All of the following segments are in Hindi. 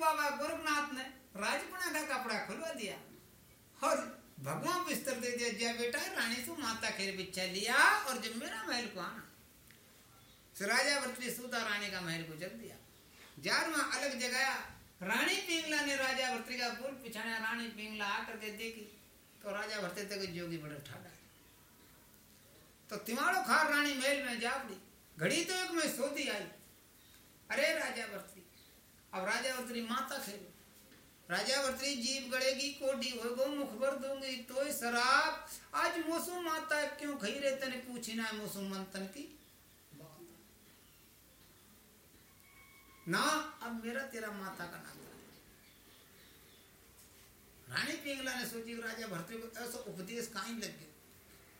बाबा गोरखनाथ ने राजपना का कपड़ा खुलवा दिया और भगवान बिस्तर दे दिया जय बेटा रानी से माता खेर बिच्छा लिया और जब मेरा महल को आना राजा वर्तनी सूता रानी का महल को जग दिया जार में अलग जगाया रानी पिंगला ने राजा भर्तरी का पुल पिछाने रानी पिंगला आकर के देखी तो राजा भरते तक जोगी बड़े ठाडा तो तिमाड़ो खार रानी महल में जा पड़ी घड़ी तो एक में सोती आई अरे राजा भर्तरी अब राजा भर्तरी माता खेलो राजा भर्तरी जीव गड़ेगी कोडी होगो मुख भर दूँगी तो शराब। आज मौसम माता क्यों खई रहे तने पूछी ना मौसम मंथन की? ना, अब मेरा तेरा माता का नाता रानी पिंगला ने सोची, राजा भर्तरी को ऐसा उपदेश कहीं लग गयो?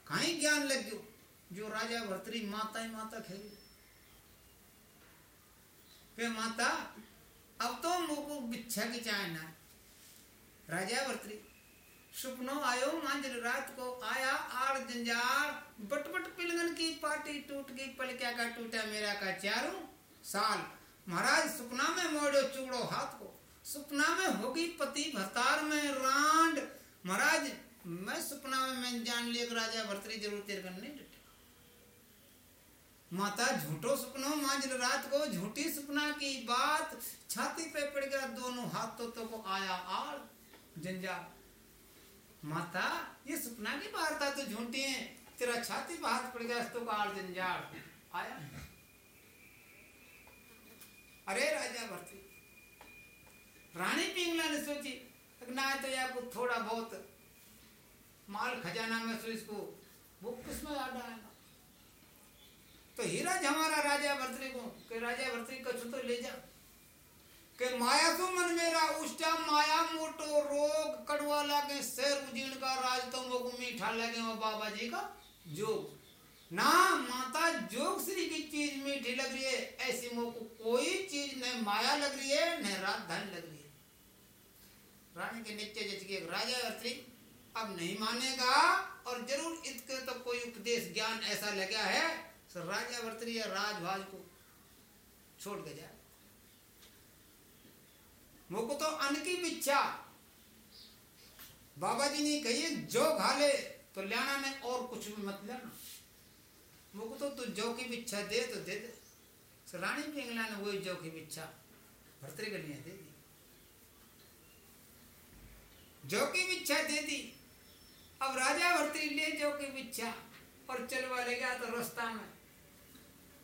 कहीं ज्ञान लग गयो? जो राजा भर्तरी माता ही माता खेली माता अब तो मुको बिच्छा की चाय ना। राजा भर्तरी सुपनो आयो मांझल रात को आया आड़ जंजाल बटबट पिलगन की पार्टी टूट गई पल क्या का टूटा मेरा का चारों। साल, महाराज, सुपना में मोड़ो चूड़ो हाथ को। सुपना में होगी पति भतार में रांड। महाराज, मैं सपना में, मैं जान लिया राजा भरतरी ज़रूर तेरे कर नहीं। माता झूठो सपनों मांझल रात को, झूठी सपना की बात। छाती पे पड़ गया दोनों हाथों तो को आया आड़। जंजाल माता, ये सपना की वार्ता तो झूठी है। तेरा छाती पे हाथ पड़ गया तो आड़ जंजाल आया। अरे राजा भरतरी रानी पिंगला ने सोची ना तो या को थोड़ा बहुत माल खजाना में सो इसको वो किसमें याद आएगा तो हीरा हमारा राजा भर्तरी को के राजा भर्तरी कछु तो ले जा। के माया तो मन मेरा उष्टा माया मोटो रोग कड़वा लागे शेर उजीण का राज तो मोको मीठा लगे वो बाबा जी का जोग। ना, माता जोग श्री की चीज़ मीठी लग रही है, ऐसी मोको कोई चीज़ न माया लग रही है, न रात धन लग रही है। रानी के नीचे जच गए राजा अर्थी अब नहीं मानेगा, और ज़रूर इसके तो कोई उपदेश ज्ञान ऐसा लगा है तो राजा वर्तरी या राजभाज को छोड़ के जाए। मुको तो अन्न की बिच्छा बाबा जी ने कही, जो खा ले तो लेना ने और कुछ भी मत लेना। मुको तो तू जो की बिच्छा दे तो दे दे। तो रानी पिंगला ने वही जो की बिच्छा भर्तरी के लिए दे दी। जो की बिच्छा दे दी। अब राजा भर्तरी ले जो की बिच्छा और चलवा ले गया तो रास्ता में।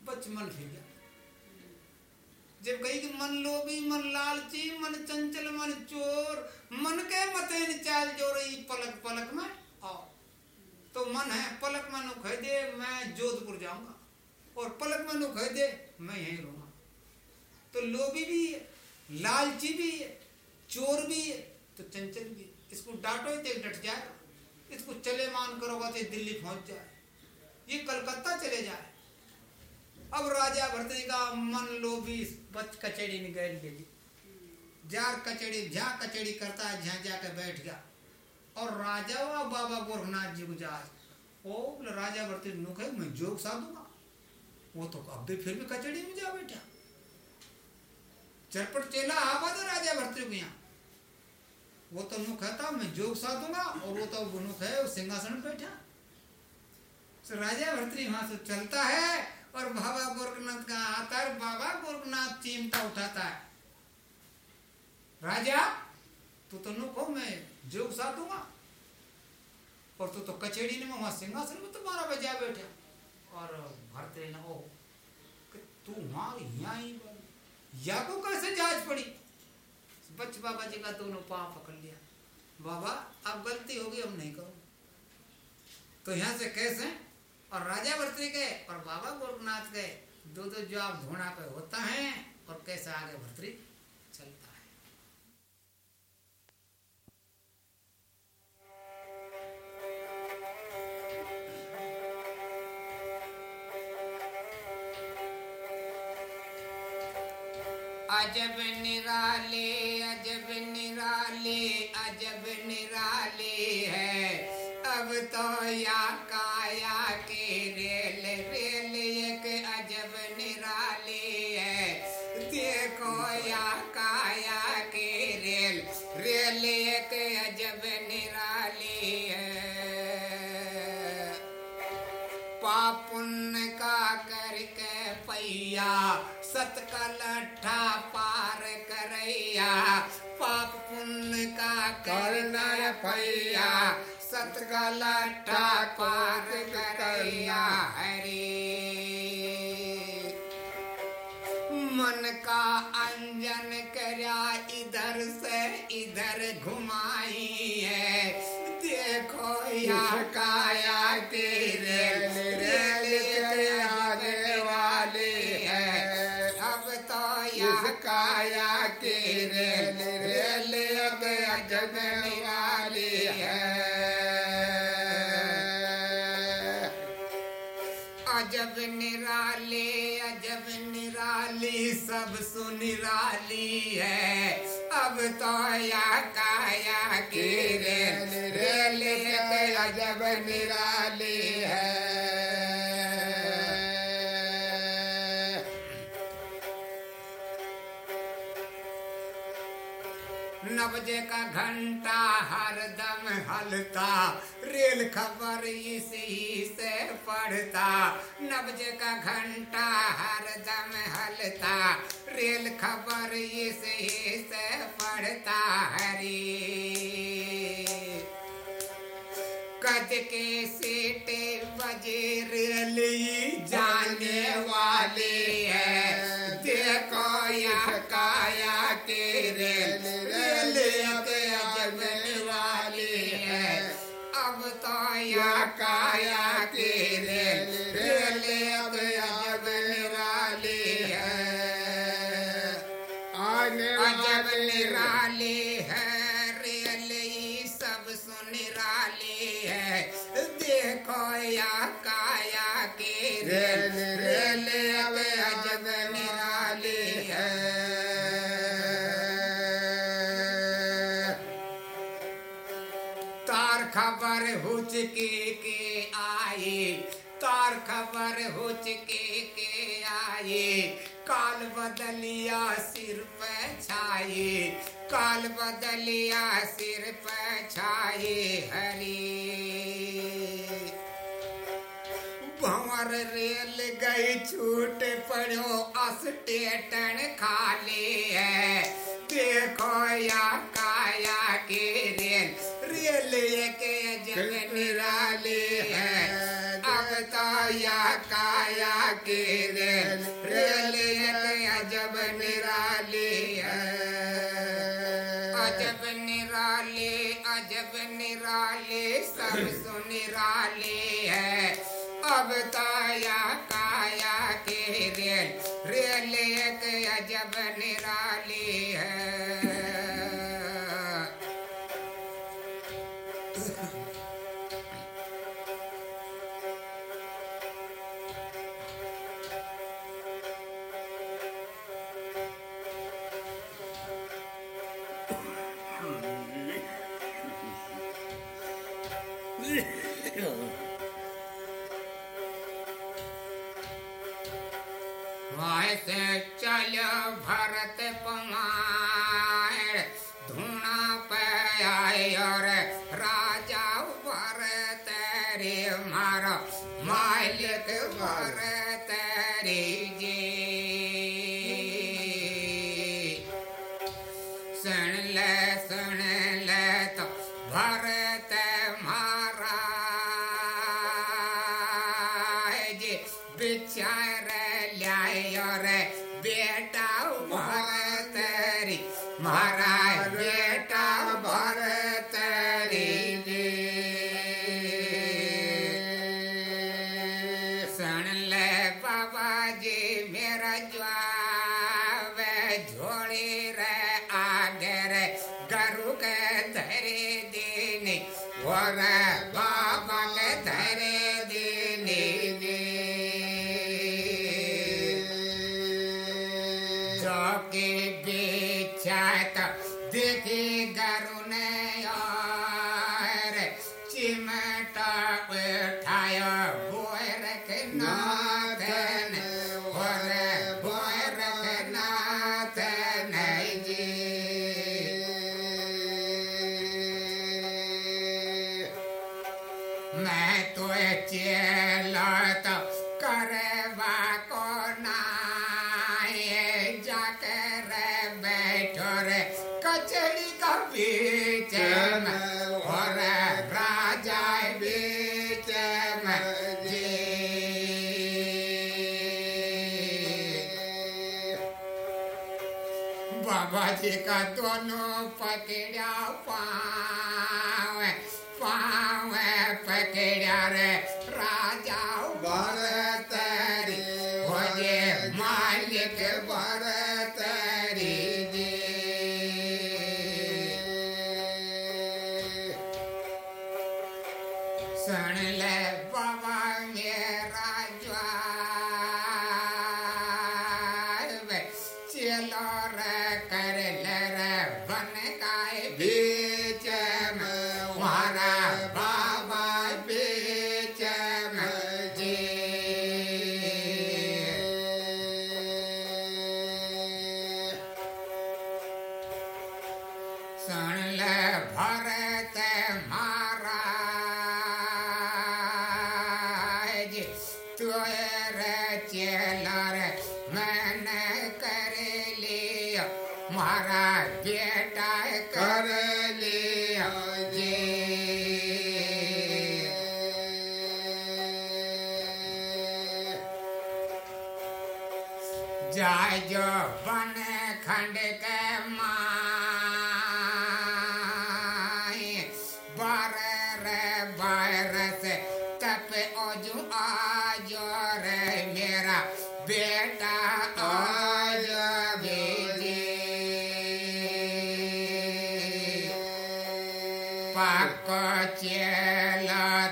बच मन फिर गया। जब कही कि मन लोभी, मन लालची, मन चंचल, मन चोर, मन के मते चाल जो रही पलक पलक में आओ। तो मन है, पलक में नु कह दे, मैं जोधपुर जाऊँगा। और पलक में नु कह दे, मैं यहीं रहूँगा। तो लोभी भी है, लालची भी है, चोर भी है तो चंचल भी इसको डांटो तो डट जाए। इसको चले मान करोगा तो दिल्ली पहुँच जाए। ये कलकत्ता चले जाए। अब राजा भरतरी का मन लोभी बच कचेड़ी में गैल गेली जार कचेड़ी झा कचेड़ी करता है झा जाकर बैठ गया। और राजा व बाबा गोरखनाथ जी को जा ओ, बोले, राजा भरतरी नुख है, मैं जोग साधूँगा। वो तो अब भी फिर भी कचेड़ी में जा बैठा। चरपट चेला आवा था राजा भरतरी को यहाँ। वो तो नुख है था मैं जोग साधूँगा। और वो तो नुख है सिंहासन बैठा। तो राजा भरतरी वहाँ से चलता है और बाबा गोरखनाथ का आता है बाबा गोरखनाथ चिमटा उठाता है। राजा, तू तो नुको, मैं जोग साधूँगा। और तू तो कचेड़ी ने वहाँ सिंहासन में तुम्हारा बजा बैठा। और भरते न हो तू वहाँ यहाँ ही या को कैसे जाँच पड़ी। बच बाबा जी का दोनों पाँव पकड़ लिया। बाबा अब गलती होगी, हम नहीं करो तो यहाँ से कैसे और राजा भर्तरी गए और बाबा गोरखनाथ गए दो दो जवाब ढूंढा पे होता है और कैसे आगे भर्तरी चलता है। अजब निराले पैया सत है अब तो या काया की रेल रेल अजब निराली है। नबजे का घंटा हरदम हलता रेल खबर इसी से पढ़ता, नबजे का घंटा हरदम हलता। रेल खबर इसी से पढ़ता हरी। कद के सीटे बजे रेल जाने वाली। खबर हो चुके के आए, तार खबर हो चुके के आए, काल बदलिया सिर पे छाए, काल बदलिया सिर पे छाए, हरी। भंवर रेल गई, छूट पड़ो, अस्टेटन खाली है। देखो या काया के रेल रेल के जग निराले है। अब तो काया के रेल। रेल के अजब निराले है। अजब निराले अजब निराले, सब सुनिराले। तो पाक चेला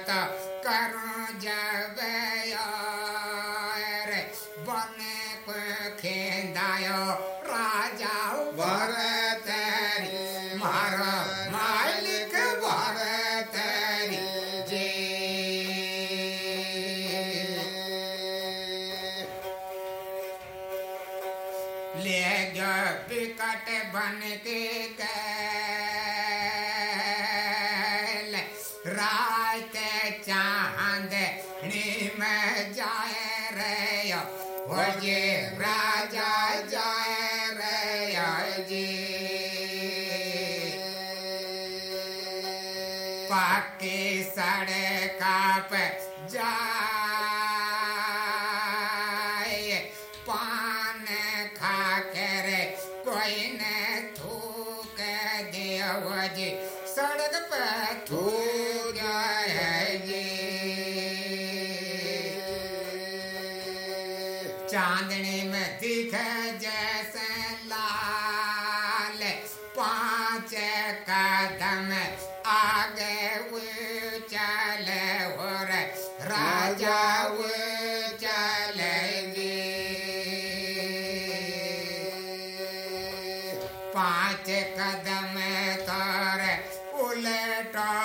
करूँ जब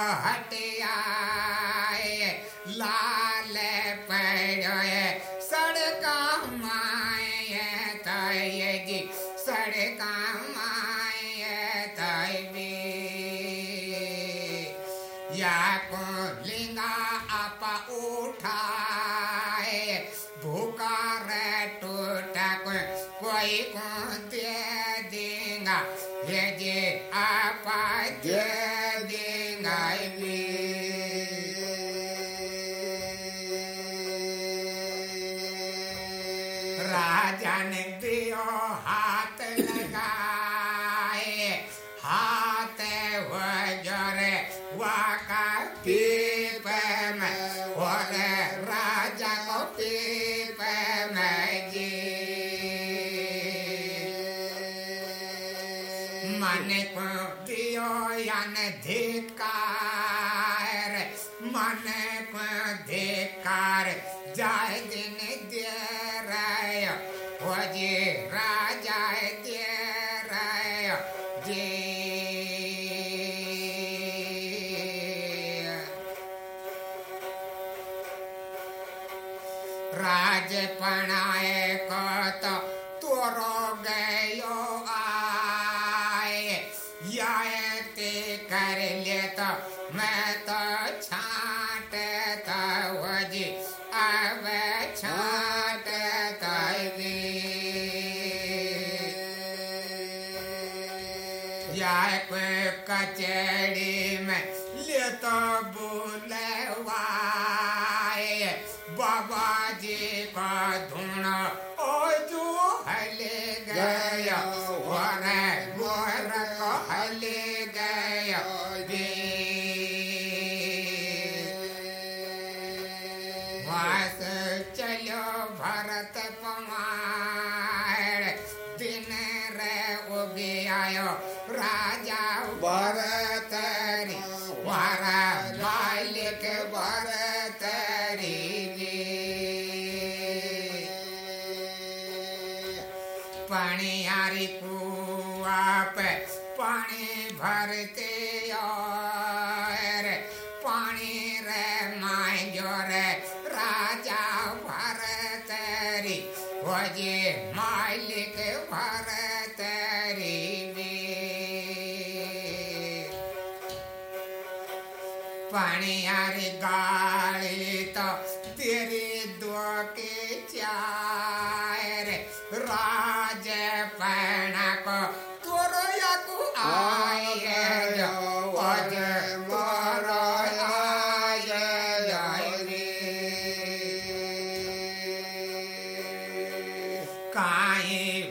Happy ya मैं रे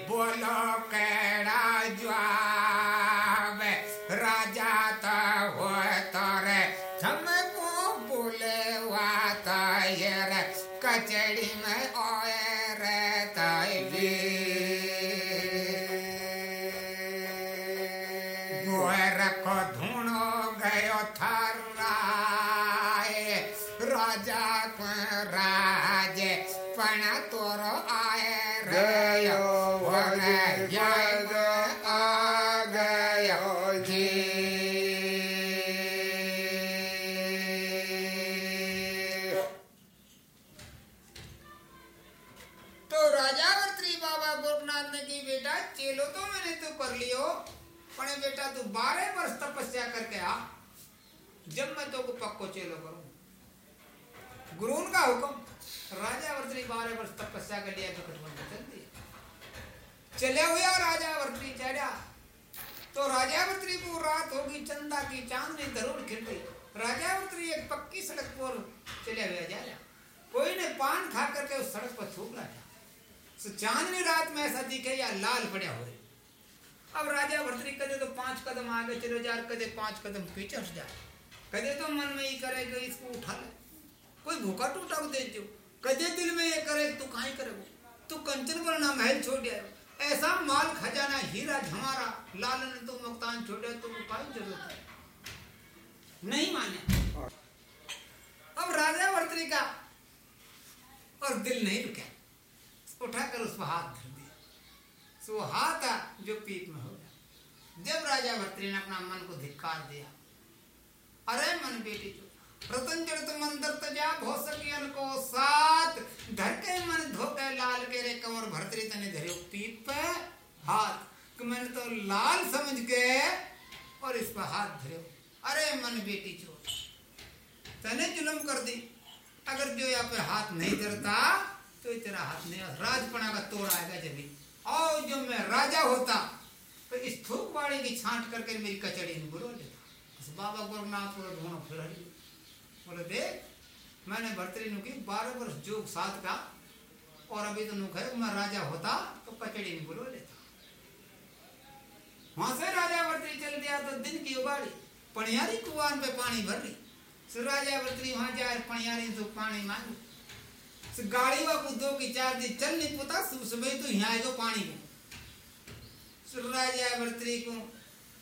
चले हुआ राजा वर्त्री चढ़ा। तो राजावत्री को रात होगी, चंदा की चांदनी ज़रूर खिल गई राजावत्री एक पक्की सड़क पर चले हुए रहा कोई ने पान खा करके उस सड़क पर थूक रहा था सो चांदनी रात में ऐसा दिखे या लाल पड़ा हो अब राजा भर्तरी कदे तो पाँच कदम आगे चले जा, कदे पाँच कदम पीछे हट जाए कदे तो मन में ये करे कि इसको उठा ले। कोई भूखा टूटा को दे दो कदे दिल में ये करे, तू कहीं करे तू कंचन वरना महल छोड़ दिया ऐसा माल खजाना हीरा लाल ने तो मुक्तान छोड़े तो काई ज़रूरत है। नहीं माने अब राजा भर्तरी का और दिल नहीं रुका। उठाकर उस पर हाथ धर दिया। सो हाथ जो पीठ में हो गया। जब राजा भर्तरी ने अपना मन को धिक्कार दिया, अरे मन बेटी जो प्रतंजल तो मंदिर तजा को धर के मन धोके लाल के रे तने धरे पे हाथ। कि तो लाल समझ के और इस पर हाथ धरे। अरे मन बेटी तने जुलम कर दी। अगर जो यहाँ पे हाथ नहीं धरता तो हाथ नहीं, राजपना का तोड़ आएगा जब और जो मैं राजा होता तो इस थूक बाड़ी की छांट करके मेरी कचड़ी में बुरो लेता। बाबा गोरखनाथ पूरा ढूंढो, फिर बोले, देख, मैंने भर्तरी नु की बारह वर्ष जोग साथ का, और अभी तो नुख है, मैं राजा होता तो कचड़ी में बुरो लेता। वहाँ से राजा भर्तरी चल दिया तो दिन की उबाड़ी पणियारी कुआन पे पानी भर रही। सो राजा भर्तरी वहाँ जाए पणियारी तो पानी मांगी। सो गाड़ी वा कुदो की चार दिन चल नहीं पुता सुबह तो यहाँ आएगा पानी में। सो राजा भर्तरी को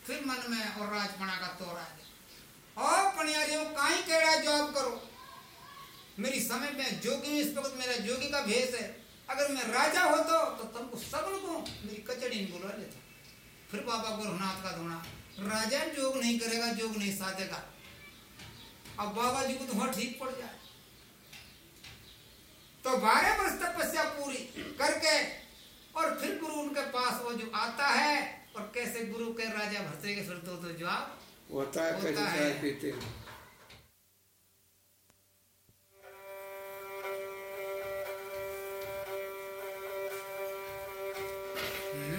फिर मन में और राजपणा का तोड़ गया। जॉब करो। मेरी समय में जोगी इस वक्त मेरा जोगी का भेष है। अगर मैं राजा होता तो तुमको सबल को मेरी कचड़ी बुला लेता। फिर बाबा गोरखनाथ का धोना राजा जोग नहीं करेगा जोग नहीं साधेगा। अब बाबा जी को तो ठीक पड़ जाए। तो बारह वर्ष तपस्या पूरी करके और फिर गुरु उनके पास वो जो आता है और कैसे गुरु के राजा भरते फिर तो, तो जवाब होता है होता कैसे चाय पीते हैं।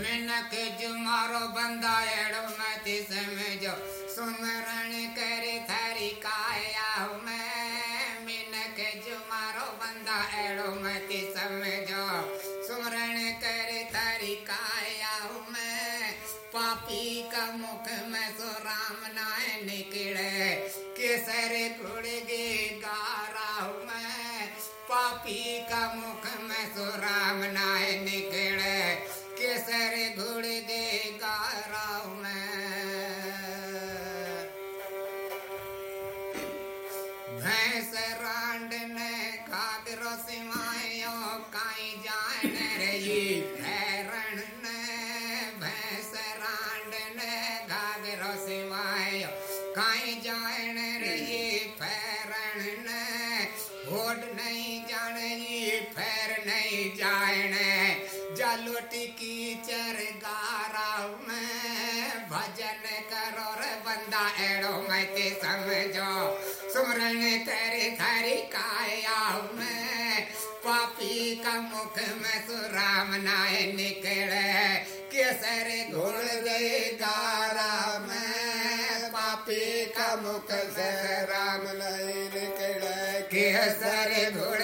मिनक जो मारो बंदा एड़ो मैं मत समझो सुमरण होड नहीं जाने, फैर नहीं जाने। जालोटी की चर गारा में, भजन करो रे बंदा, एड़ो मत समझो। सुमरण करे थारी काया में, पापी का मुख में सुराम नाय निकले। केसर घोड़ गए गारा में, पापी का मुख से राम नहीं केसर घोड़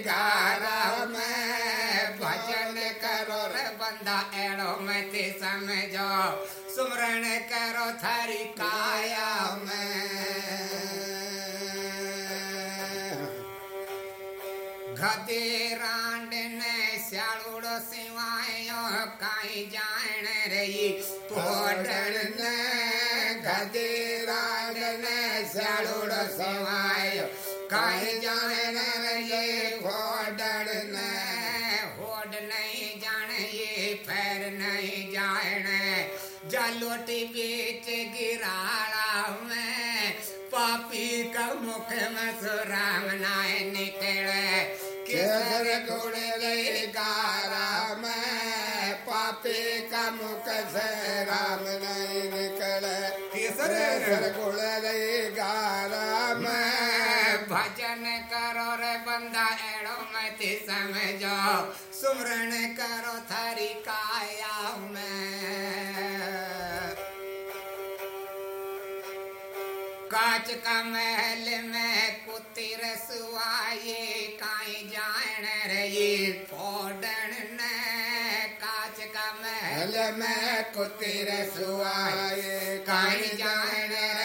गारा में। भजन करो रे बंदा, एड़ो मत समझो। सुमरण करो थारी काया में। गदे रांड ने स्याड़ो सिवायो काई जान रही। पोडन ने गदे रांड ने स्याड़ो सिवायो। काई जान रही पोडन ने? होड नहीं जान ये पैर नहीं जान। जालोटी बीच गिराड़ा में पापी का मुख में सुराम नाय निकले। केसर घोड़े गए गारा में। पापी का मुख से राम नहीं निकले। केसर? घोड़े गए गारा में। भजन करो रे बंदा, एड़ो मत समझो। सुमरण करो थारी काया में। काच का महल में कुत्ती रसुआए काई जान रही फोड़न ने। काच का महल में कुत्ती रसुआए काई जान रही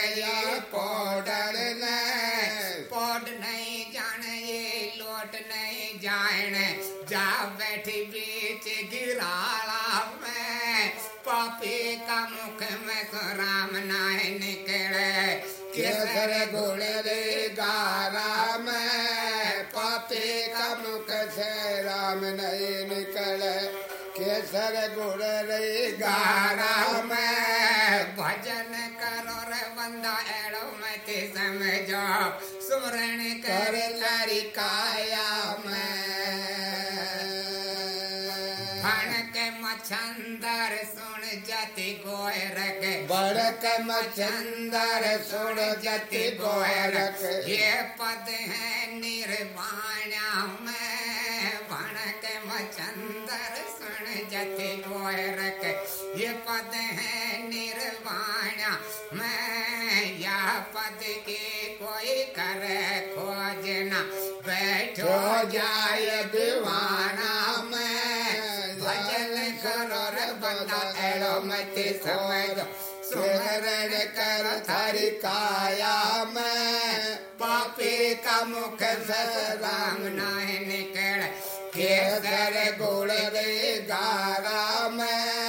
मुख में तो राम नाय निकले। केसर घोड़े रे गारा में पापी का मुख से राम नहीं निकले। केसर घोड़े रे गारा में भजन करो रे बंदा एड़ो मत समझो। सुमरण कर लारी काया में। फण के मछंदर सुन जति गोरक बड़क मचंदर सुन जति गोरख ये पद है निर्वाणा में। के मचंदर सुन जति गोरक ये पद है निर्वाणा में। या पद के कोई करे खोजना। बैठो जाय दीवाना। मत समझो। सुमरण कर थारी काया मैं पापी का मुख राम नाय निकल। केसर गुड़ गए गारा में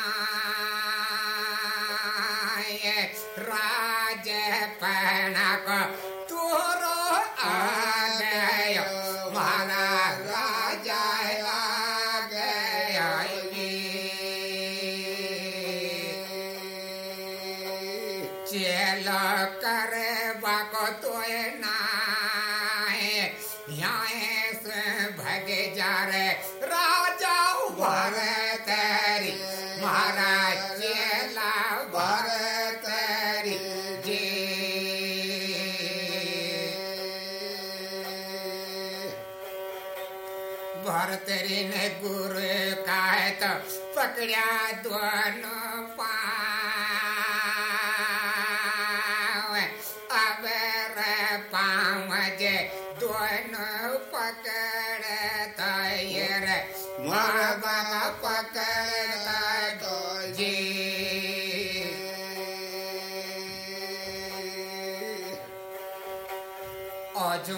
ने गुरु का है तो पकड़ा दोनों पाँव. रे पाँव जे दोनों पकड़ता ये रे मार बाबा पकड़ता जी ओजू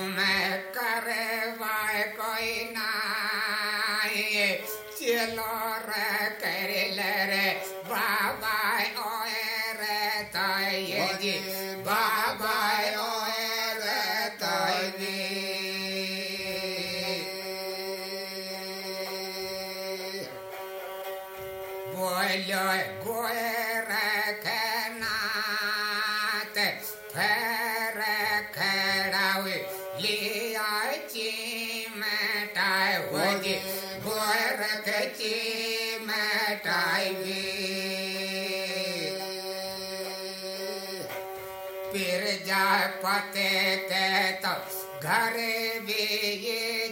जा पते के तो घर भी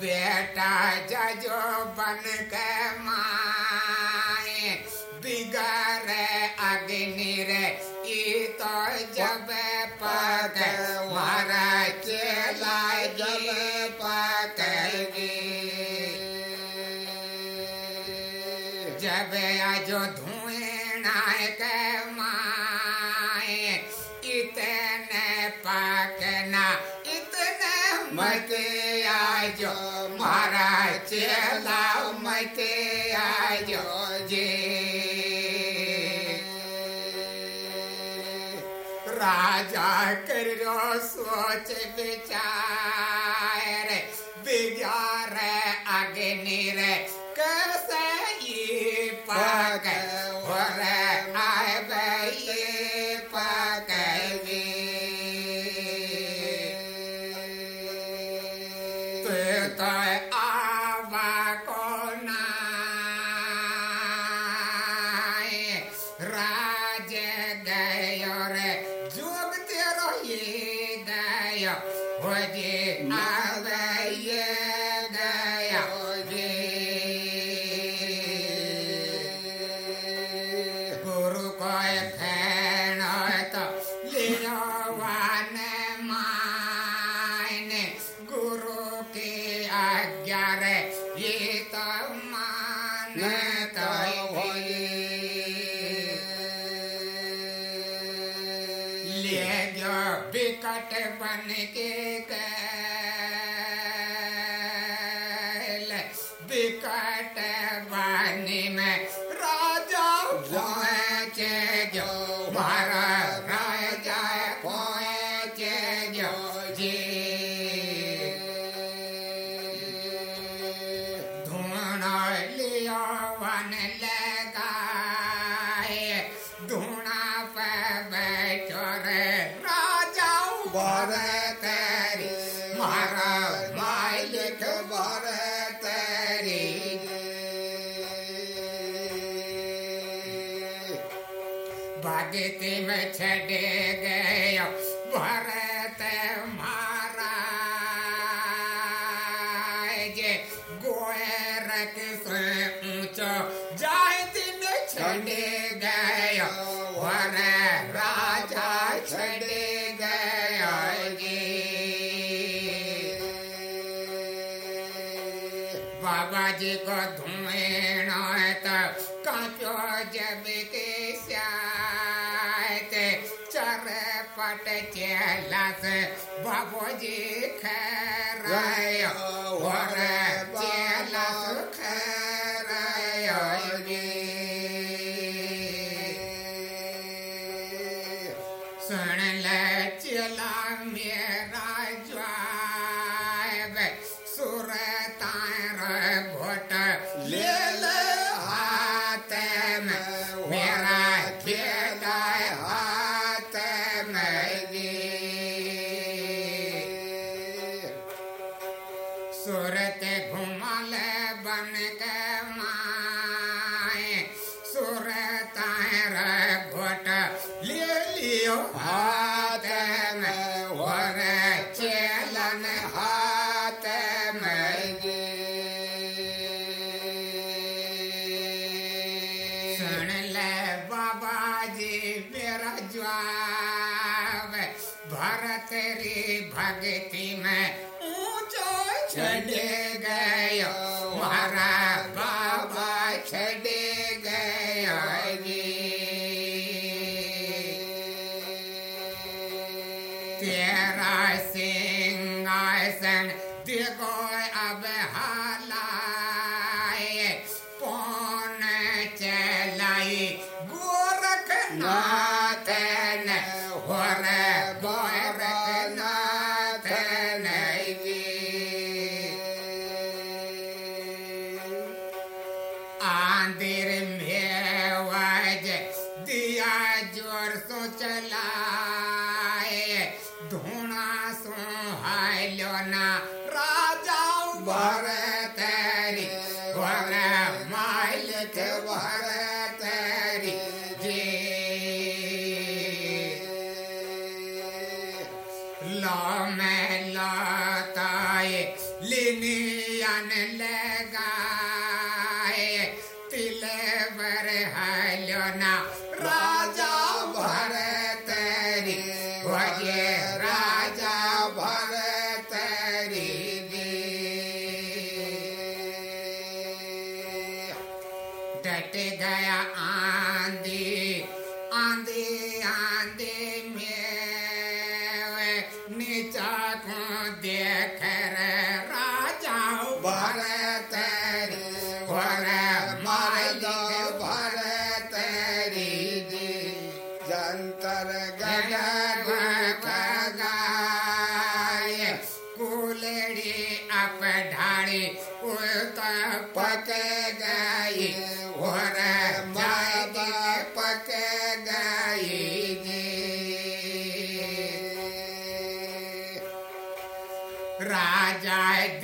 बेटा जजो बन के माए बिगर अग्नि रे, ई तो जब पक मारा चला जब पक जब आजो धुएँ के माए, इतने पकना इतने मत आजो चला मत आजो जे राजा करो सोच Yeah. बाबू जी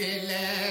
राजा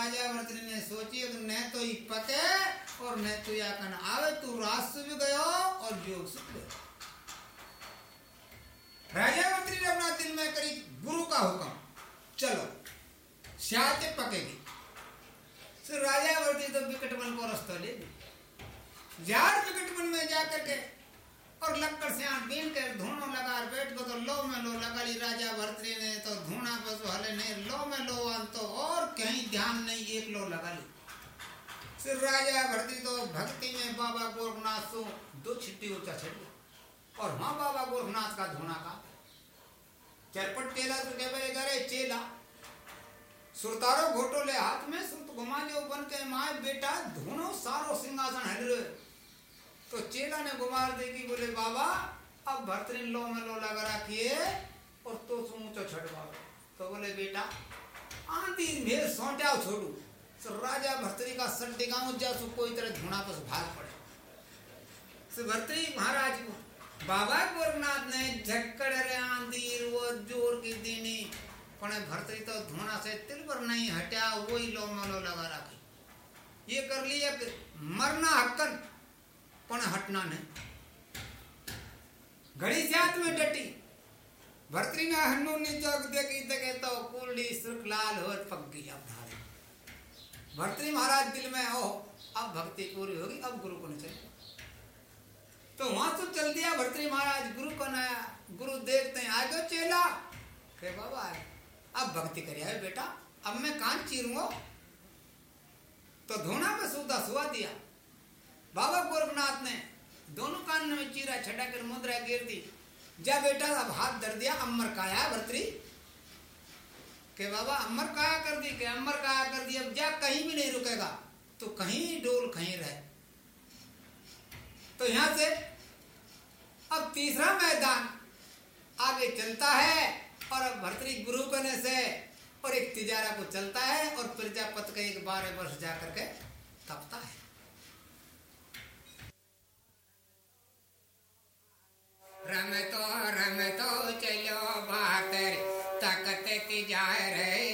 राजा वर्तनी ने सोची कि न तो ही पके और न तो या कन आवे, तू रास भी गयो और जोग से गयो. राजा मंत्री ने अपना दिल में करी गुरु का हुक्म। चलो श्याते पकेगी। राजा वर्ती तो विकटवन को रस्ता ले जार विकटवन में जाकर के और लक्कड़ से आठ बीन कर धूणो लगा बैठ को तो लो में लो लगा ली राजा भरतरी ने तो धूणा पशु हले नहीं, लो में लो आन तो और कहीं ध्यान नहीं, एक लो लगा ली फिर राजा भरतरी तो भक्ति में बाबा गोरखनाथ सो दो छिट्टी ऊँचा छड़ी और हाँ बाबा गोरखनाथ का धूणा का चरपट चेला तो कह करे चेला, सुरतारो घोटो ले हाथ में, सुरत घुमा लियो बन के माए बेटा, धूणो सारो सिंहासन हल रहे तो चेला ने गुमार देगी बोले, बाबा, अब भरतरी लो में लो लगा रखिए और तो ऊंचो छड़वा तो बोले, बेटा, आंधी मेर सोटा छोड़ू। तो राजा भरतरी का सर डिगाऊं जा सो, कोई तरह धुना पर भाग पड़े। तो भरतरी महाराज को बाबा गोरखनाथ ने झक्कड़ रे आंधी वो ज़ोर की दीनी, पण भरतरी तो धुना से तिल पर नहीं हटा, वही लो में लो लगा रखी। ये कर लिया मरना हक्कन। हटना नहीं घड़ी जात में डटी भर्तरी ने हन्नू ने जोग देखी तो कुलडी सुख लाल हो पक गई अब धारे भर्तरी महाराज दिल में हो अब भक्ति पूरी होगी अब गुरु को नहीं चाहिए तो वहाँ तो चल दिया भर्तरी महाराज गुरु को नया गुरु देखते हैं आगे चेला के बाबा अब भक्ति करिए बेटा अब मैं कान चीरूँगा तो धोना में सूदा सुहा दिया बाबा गोरखनाथ ने दोनों कान में चीरा छटा कर मुद्रा गिर दी। जा बेटा, अब हाथ धर दिया, अमर काया भर्तरी। के बाबा, अमर काया कर दी, के अमर काया कर दी, अब जा कहीं भी नहीं रुकेगा। तो कहीं डोल कहीं रहे। तो यहाँ से अब तीसरा मैदान आगे चलता है और अब भर्तरी गुरु करने से और एक तिजारा को चलता है और प्रजापत का एक बारह वर्ष जाकर के तपता है। रम तो रम तो चलो बात तकत जा आयो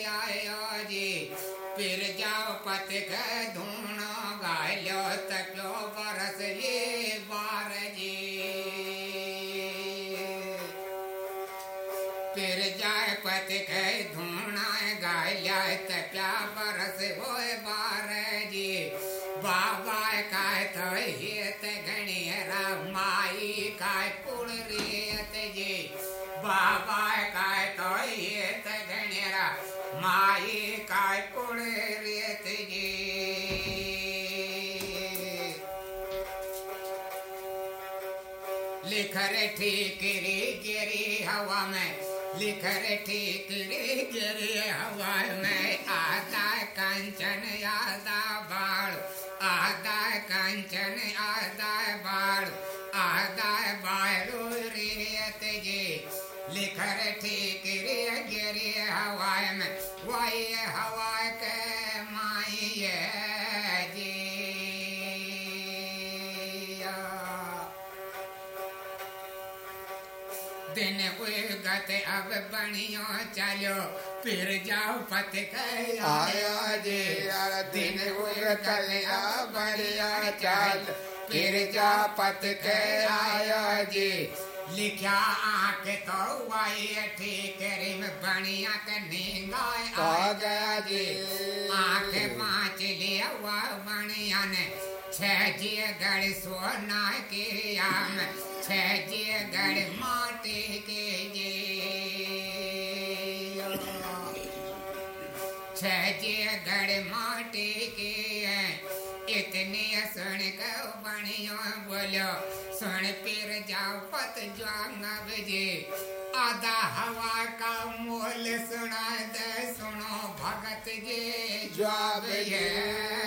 लिखर ठीक रे गिरी हवा में, लिखरे ठीक रे गिरी हवा में। आधा कंचन, आदा बाल आधा कंचन आधा अब बनियो चलो फिर जाओ पत आया जी दिन कल बढ़िया चल। फिर जा पत आया जी। लिखा आँख तो वाई ठीक रिम बनिया के नींगा आ गया जी। आँख पाँच लिया हुआ बनिया ने। छह जी गढ़ सोना के आम छह जी गढ़ माटी के जे छह गढ़ माटी के इतने सुन के बणियो बोलो, सुन फिर जाओ पत ज्वांग जे। आधा हवा का मोल सुना दे, सुनो भगत जे जवाब ये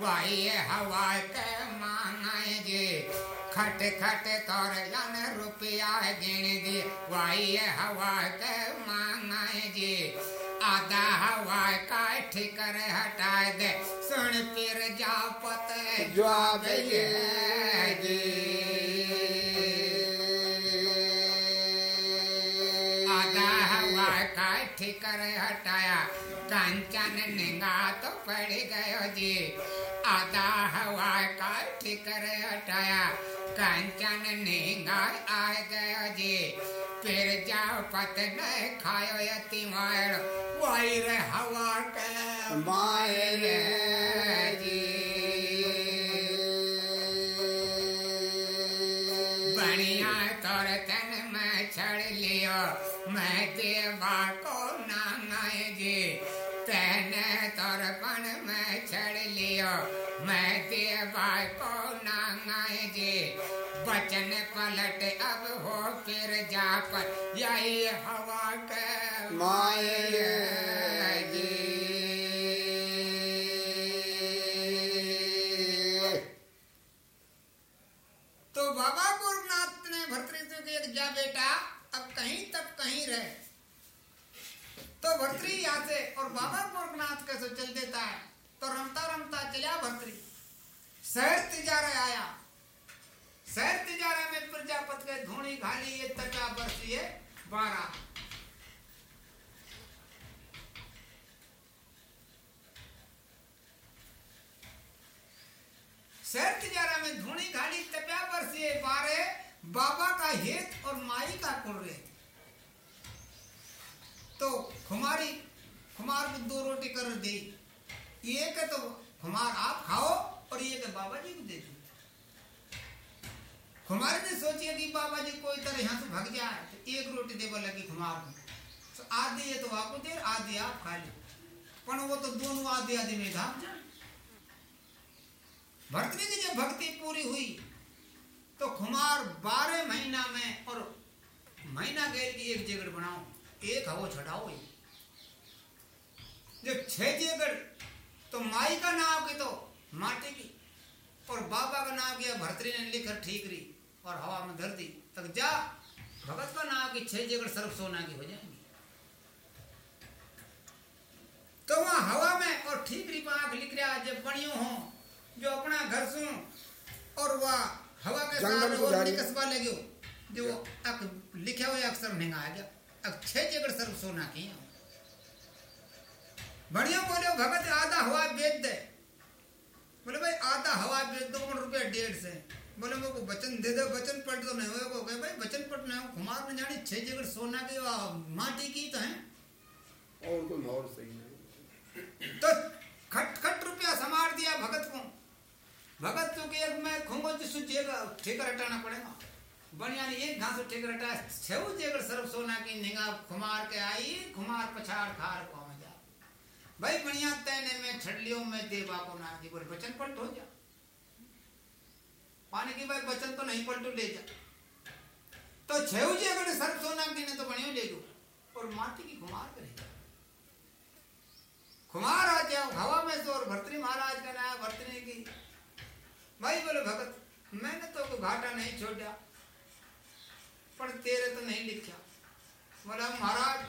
वाई हवा के मांगाए जे। खट खट तोर जन रुपया गिन दी। वाई हवा के मांगाए जे। आधा हवा का ठिकर हटा दे। सुन फिर जा पत जवाब ये। आधा हवा का ठिकर हटाया। कंचन निंगा तो पड़ गयो जी। आधा हवा का ठिकर हटाया. कंचन निंगा आ गया जी. फिर जाओ पत न खायो यति मार वायर हवा के माये जी. बढ़िया तोर तन में छड़ लियो. मैं देवा को नांगाए जी. तेने तोर पन में छड़ लियो. पलट अब हो फिर जा पर यही हवा माए तो बाबा गुरुनाथ ने भर्तृत्व के जा बेटा, अब कहीं तक कहीं रहे। तो भर्तरी यहाँ से, और बाबा गोरखनाथ कैसे चल देता है। तो रमता रमता चला भर्तरी शहर तिजारा आया। शहर तिजारा में प्रजापत के धोनी घाली ये तटा बरसी है बारह। शहर तिजारा में धोनी घाली तप्या बरसी है बारे बाबा का हेत और माई का कुल रहे तो खुमारी, खुमार को दो रोटी कर दी एक तो खुमार आप खाओ और एक बाबा जी को दे दो। खुमारी ने सोचिए कि बाबा जी कोई तरह यहाँ से भग जाए तो एक रोटी देवे लगी को। तो आधी है तो आपको दे, आधी आप खा लो। पर वो तो दोनों आधी आधी में था भरतरी की जब भक्ति पूरी हुई तो खुमार बारह महीना में और महीना गए की एक जगड़ बनाओ, एक हवो छड़ाओ ही जब छह जेगड़ तो माई का नाम की तो माटी की और बाबा का नाम किया भरतरी ने लिखकर ठीक रही। और हवा में धर दी तक जा भगत का नाम की छह जेगड़ सर्व सोना की हो जाएँगी तो वहाँ हवा में और ठीक आँख लिख रहा जब बनियो हो जो अपना घर सु और वह हवा के साथ और रही। निकसबा लगे जो अक लिखा हुआ अक्षर महँगा आ गया अब छह जगह सर्व सोना की हैं। बढ़िया बोले भगत आधा हवा बेच दे बोले भाई आधा हवा बेच दो रुपया डेढ़ से बोले मेरे को वचन दे दो वचन पट तो नहीं को कहे भाई वचन पट नहीं हो। कुमार ने जानी छह जगह सोना की माटी की तो है। और कोई माहौल सही नहीं। तो खट खट रुपया समार दिया भगत को। भगत तो के एक मैं खूंगो जिसु जेगा ठेका रटाना पड़ेगा। बढ़िया ने एक घास ठेका रटा छह जेगर सर्व सोना की निगाह खुमार के आई। खुमार पछाड़ खार को जा? भाई बढ़िया तैने में छड़लियों में देवा को ना जी बोले बचन पलट हो जा। पानी की भाई बचन तो नहीं पलटू, ले जा। तो छह जेगर सर्व सोना की ने तो बढ़िया ले लो। और माटी की खुमार करेगा कुमार आ जाओ, हवा में से और भर्तरी महाराज का नाम भर्तरी की। भाई बोले, भगत, मैंने तो कोई घाटा नहीं छोड़ा, पर तेरे तो नहीं लिखा। बोला, महाराज